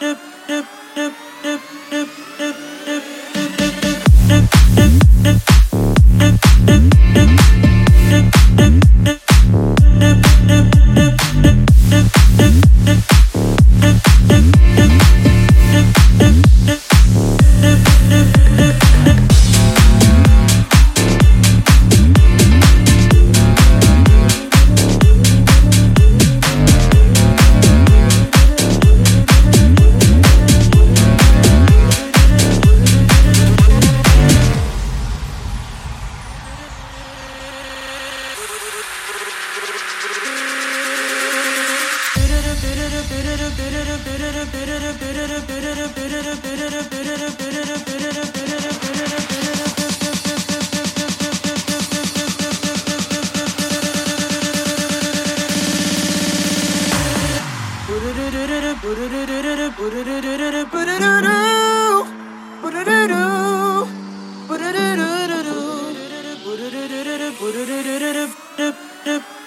Doop, doop, doop. Doop, doop.